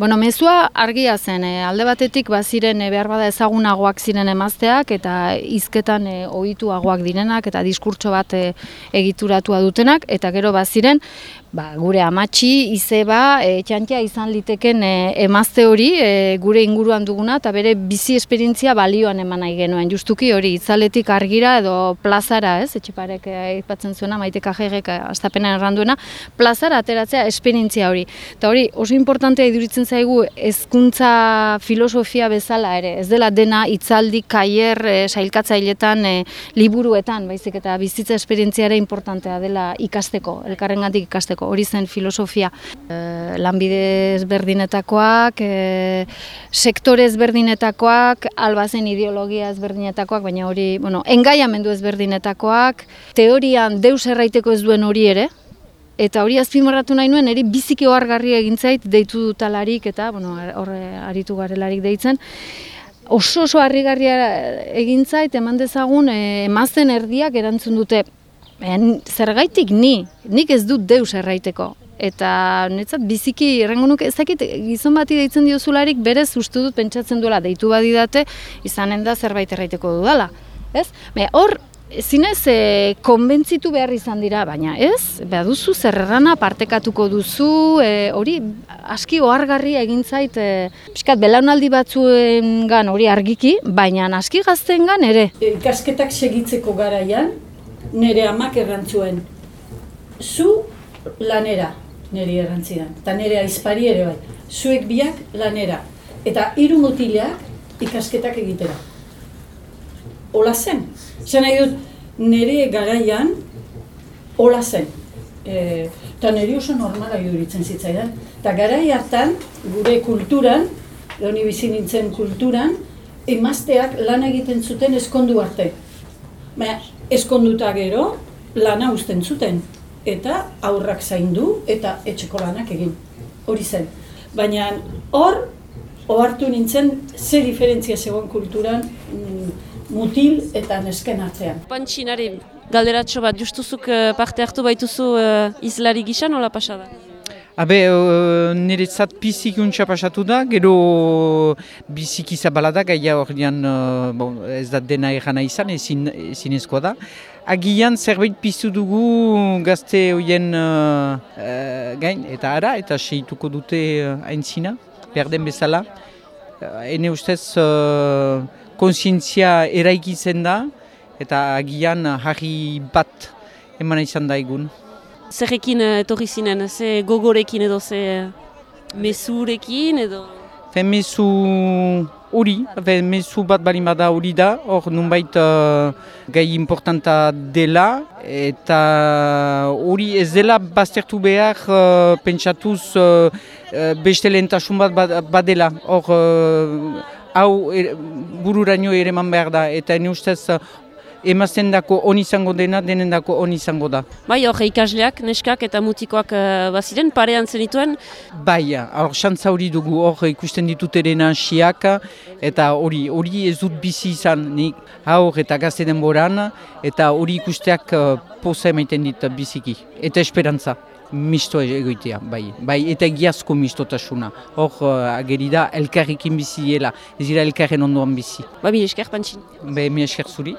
Bueno, mezua argia zen, e, alde batetik baziren e, behar bada ezagunagoak ziren emazteak eta hizketan e, ohituagoak direnak eta diskurtso bat e, egituratua dutenak eta gero baziren ba, gure amatxi, izeba, e, txantia izan liteken e, emazte hori e, gure inguruan duguna eta bere bizi esperientzia balioan eman nahi genuen. Justuki hori, itzaletik argira edo plazara, ez, etxiparek aipatzen zuena, maite kajerek astapenan erranduena, plazara ateratzea esperientzia hori. Eta hori, oso importantea iduritzen zaigu hezkuntza filosofia bezala ere, ez dela dena itzaldi, kaier, e, sailkatzailetan, e, liburuetan, baizik eta bizitza esperientziare importantea dela ikasteko, elkarrengatik ikasteko hori zen filosofia. E, lanbide ezberdinetakoak, e, sektore ezberdinetakoak, albazen ideologia ezberdinetakoak, baina hori, bueno, engaiamendu ezberdinetakoak, teorian deus erraiteko ez duen hori ere, eta hori azpimarratu nahi nuen, eri biziki ohargarri egin zait, deitu dutalarik eta, bueno, horre aritu garelarik deitzen, oso oso harrigarria egin zait, eman dezagun, e, emazten erdiak erantzun dute, Ben, zergaitik ni, nik ez dut deus erraiteko. Eta netzat biziki errengo nuke, ezakit gizon bati deitzen diozularik berez uste dut pentsatzen duela deitu badidate izanen da zerbait erraiteko dudala. Ez? Be, hor, zinez e, konbentzitu behar izan dira, baina ez? Beha duzu zerrerana partekatuko duzu, e, hori aski ohargarri egin zait, e, piskat belaunaldi batzuen gan hori argiki, baina aski gazten gan ere. Ikasketak segitzeko garaian, nire amak errantzuen. Zu lanera nire errantzidan, eta nire aizpari ere bai. Zuek biak lanera, eta hiru mutilak ikasketak egitera. Ola zen. Zer nahi dut, nire garaian, ola zen. E, eta nire oso normala iduritzen zitzaidan. Eta garai hartan, gure kulturan, honi bizi nintzen kulturan, emazteak lan egiten zuten eskondu arte. Baina, eskonduta gero, lana uzten zuten. Eta aurrak zaindu eta etxeko lanak egin. Hori zen. Baina hor, ohartu nintzen, ze diferentzia zegoen kulturan mm, mutil eta nesken artean. Pantxinari, galderatxo bat, justuzuk eh, parte hartu baituzu uh, izlari gisa, nola pasada? Habe, uh, niretzat pizik untsa pasatu da, gero biziki zabala da, gaia hor uh, bon, ez da dena erana izan, ezin, ezin da. Agian zerbait piztu dugu gazte hoien uh, gain, eta ara, eta seituko dute uh, aintzina, berden bezala. Ene ustez, uh, konsientzia eraikitzen da, eta agian harri bat eman izan da egun. Zerrekin uh, etorri zinen, ze gogorekin edo ze mesurekin edo? Fe mesu hori, mesu bat bali bada hori da, hor nunbait uh, gai importanta dela, eta hori ez dela baztertu behar uh, pentsatuz uh, beste lehentasun bat badela. Hor, hau er, bururaino ere man behar da, eta ene ustez emazten dako on izango dena, denen dako on izango da. Bai, hor ikasleak, neskak eta mutikoak uh, baziren, parean zenituen? Bai, hor xantza hori dugu, hor ikusten ditut erena siak, eta hori hori ez dut bizi izan, nik hor eta gazte denboran, eta hori ikusteak uh, poza emaiten dit biziki, eta esperantza. Misto egoitea, bai. bai eta egiazko mistotasuna. Hor uh, ageri da, elkarrikin bizi dela, ez dira elkarren ondoan bizi. Ba, mi esker, pantxin. Ba, mi esker zuri.